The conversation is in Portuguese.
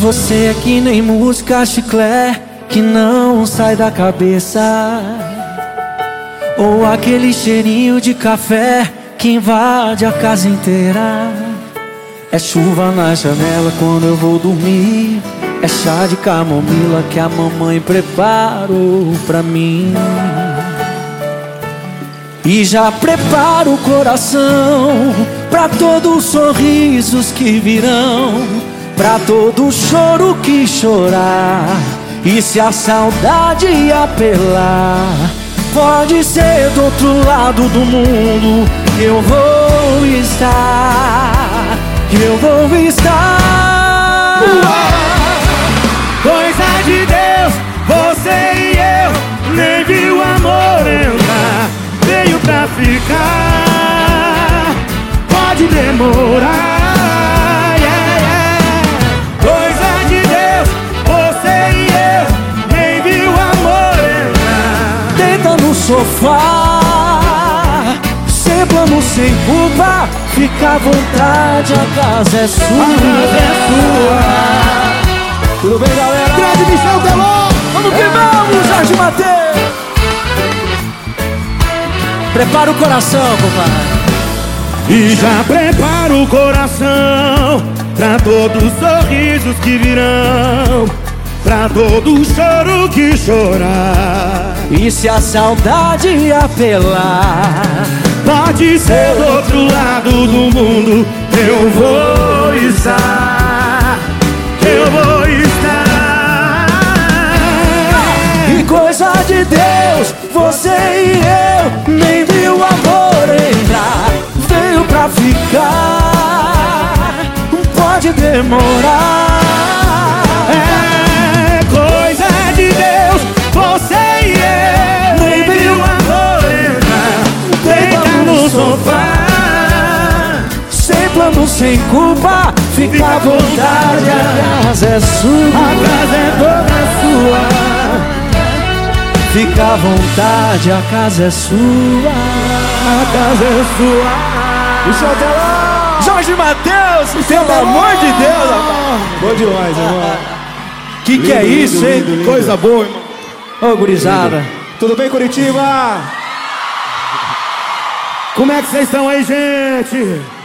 Você é que nem música chiclé que não sai da cabeça. Ou aquele cheirinho de café que invade a casa inteira. É chuva na janela quando eu vou dormir. É chá de camomila que a mamãe preparou pra mim. E já preparo o coração pra todos os sorrisos que virão, pra todo choro que chorar. E se a saudade apelar, pode ser do outro lado do mundo. Eu vou estar, eu vou estar. Coisa de Deus, você e eu nem viu o amor entrar, veio pra ficar. Pode demorar, sofá, plano, sem culpa. Fica à vontade, a casa é sua. Tudo bem, galera? Grande Michel Teló, Vamos que vamos, Jorge Mateus! Prepara o coração, compadre. E já prepara o coração Pra todos os sorrisos que virão Pra todo o choro que chorar E se a saudade apelar, Pode ser do outro lado do mundo Eu vou estar Eu vou estar e coisa de Deus, você e eu nem viu o amor entrar. Veio pra ficar, pode demorar. Plano, sem culpa, fica à vontade, a casa é A sua. casa é toda sua Fica à vontade, a casa é sua. A casa é sua Michel Teló! Jorge Matheus, pelo amor de Deus, rapaz. Bom demais, irmão. Que que é Lindo, isso, lindo, hein? lindo, lindo. Coisa boa, irmão. Ô, gurizada. Tudo bem, Curitiba? Como é que vocês estão aí, gente?